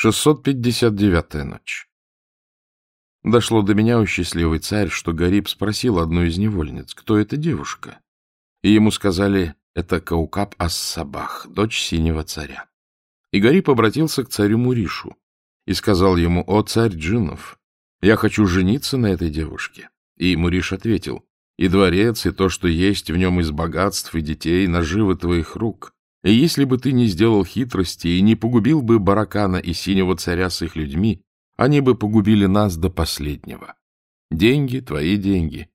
659-я ночь. Дошло до меня, у счастливый царь, что Гариб спросил одну из невольниц, кто эта девушка. И ему сказали, это Каукаб Ас-Сабах, дочь синего царя. И Гариб обратился к царю Муришу и сказал ему, о царь джиннов, я хочу жениться на этой девушке. И Муриш ответил, и дворец, и то, что есть в нем из богатств и детей, наживы твоих рук — и если бы ты не сделал хитрости и не погубил бы Баракана и Синего Царя с их людьми, они бы погубили нас до последнего. Деньги — твои деньги,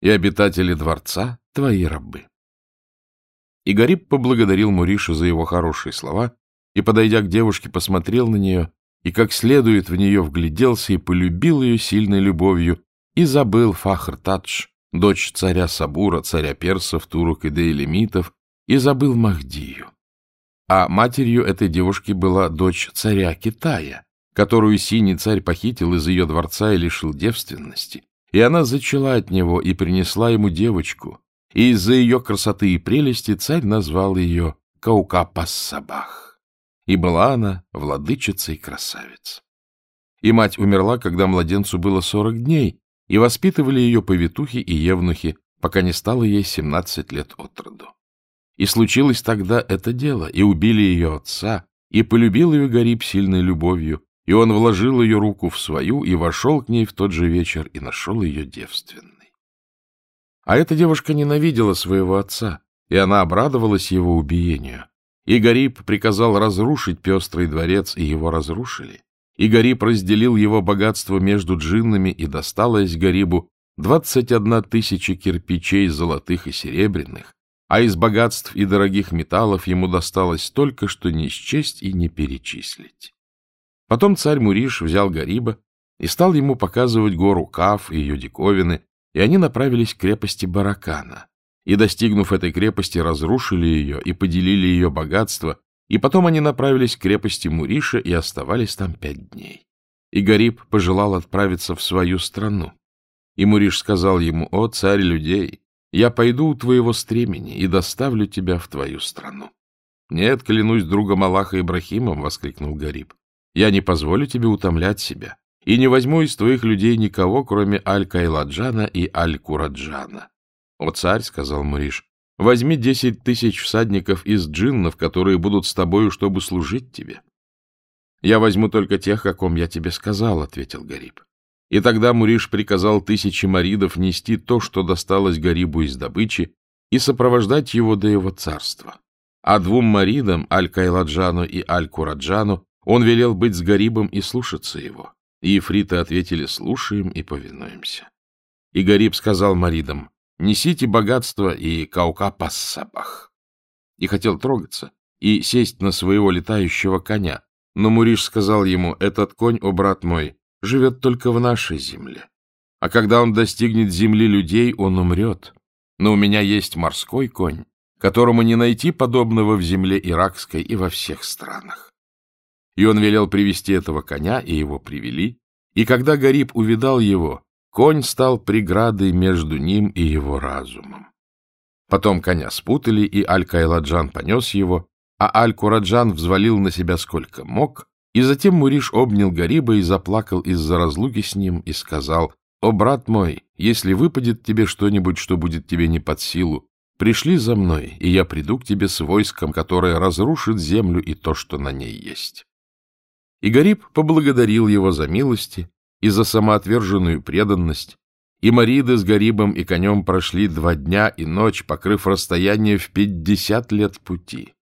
и обитатели дворца — твои рабы. И Гариб поблагодарил Муриша за его хорошие слова и, подойдя к девушке, посмотрел на нее и как следует в нее вгляделся и полюбил ее сильной любовью и забыл Фахр-Тадж, дочь царя Сабура, царя персов, турок и дейлемитов, и забыл Махдию. А матерью этой девушки была дочь царя Китая, которую синий царь похитил из ее дворца и лишил девственности, и она зачала от него и принесла ему девочку, и из-за ее красоты и прелести царь назвал ее Каукапас-Сабах, и была она владычицей красавиц. И мать умерла, когда младенцу было сорок дней, и воспитывали ее повитухи и евнухи, пока не стало ей семнадцать лет от роду. И случилось тогда это дело, и убили ее отца, и полюбил ее Гариб сильной любовью, и он вложил ее руку в свою и вошел к ней в тот же вечер и нашел ее девственной. А эта девушка ненавидела своего отца, и она обрадовалась его убиению. И Гариб приказал разрушить пестрый дворец, и его разрушили. И Гариб разделил его богатство между джиннами, и досталось Гарибу двадцать одна тысяча кирпичей золотых и серебряных, а из богатств и дорогих металлов ему досталось столько, что не счесть и не перечислить. Потом царь Муриш взял Гариба и стал ему показывать гору Каф и ее диковины, и они направились к крепости Баракана. И, достигнув этой крепости, разрушили ее и поделили ее богатство, и потом они направились к крепости Муриша и оставались там пять дней. И Гариб пожелал отправиться в свою страну. И Муриш сказал ему, «О, царь людей, я пойду у твоего стремени и доставлю тебя в твою страну. — Нет, клянусь другом Аллаха Ибрахимом, — воскликнул Гариб. — Я не позволю тебе утомлять себя и не возьму из твоих людей никого, кроме Аль-Кайладжана и Аль-Кураджана. — О, царь, — сказал Муриш, — возьми десять тысяч всадников из джиннов, которые будут с тобою, чтобы служить тебе. — Я возьму только тех, о ком я тебе сказал, — ответил Гариб. И тогда Муриш приказал тысяче маридов нести то, что досталось Гарибу из добычи, и сопровождать его до его царства. А двум маридам, Аль-Кайладжану и Аль-Кураджану, он велел быть с Гарибом и слушаться его. И ифриты ответили «слушаем и повинуемся». И Гариб сказал маридам «несите богатство и каука-пассабах». И хотел трогаться и сесть на своего летающего коня, но Муриш сказал ему «этот конь, о брат мой, живет только в нашей земле. А когда он достигнет земли людей, он умрет. Но у меня есть морской конь, которому не найти подобного в земле иракской и во всех странах. И он велел привести этого коня, и его привели. И когда Гариб увидал его, конь стал преградой между ним и его разумом. Потом коня спутали, и Аль-Кайладжан понес его, а Аль-Кураджан взвалил на себя сколько мог, и затем Муриш обнял Гариба и заплакал из-за разлуки с ним и сказал, «О, брат мой, если выпадет тебе что-нибудь, что будет тебе не под силу, пришли за мной, и я приду к тебе с войском, которое разрушит землю и то, что на ней есть». И Гариб поблагодарил его за милости и за самоотверженную преданность, и Мариды с Гарибом и конем прошли два дня и ночь, покрыв расстояние в пятьдесят лет пути,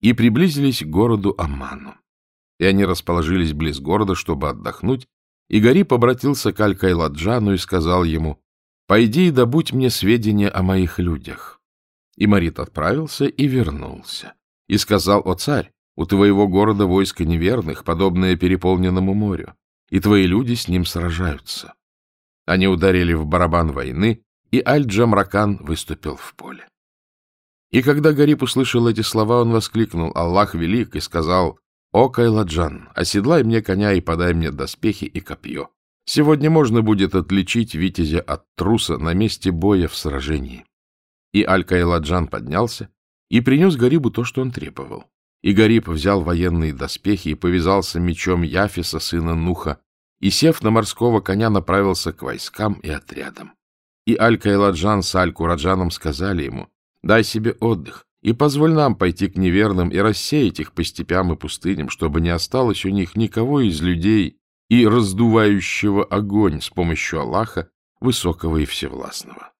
и приблизились к городу Аману и они расположились близ города, чтобы отдохнуть, и Гарип обратился к Аль-Кайладжану и сказал ему, «Пойди и добудь мне сведения о моих людях». И Марит отправился и вернулся, и сказал, «О царь, у твоего города войско неверных, подобное переполненному морю, и твои люди с ним сражаются». Они ударили в барабан войны, и Аль-Джамракан выступил в поле. И когда Гарип услышал эти слова, он воскликнул «Аллах велик!» и сказал «О, Кайладжан, оседлай мне коня и подай мне доспехи и копье. Сегодня можно будет отличить витязя от труса на месте боя в сражении». И Аль-Кайладжан поднялся и принес Гарибу то, что он требовал. И Гариб взял военные доспехи и повязался мечом Яфиса, сына Нуха, и, сев на морского коня, направился к войскам и отрядам. И Аль-Кайладжан с Аль-Кураджаном сказали ему, «Дай себе отдых, и позволь нам пойти к неверным и рассеять их по степям и пустыням, чтобы не осталось у них никого из людей и раздувающего огонь с помощью Аллаха, высокого и всевластного».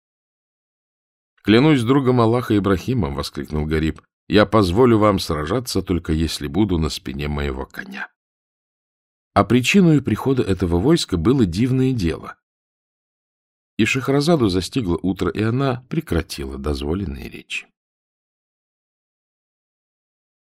«Клянусь другом Аллаха Ибрахимом!» — воскликнул Гариб. «Я позволю вам сражаться, только если буду на спине моего коня». А причиной прихода этого войска было дивное дело. И Шахразаду застигло утро, и она прекратила дозволенные речи.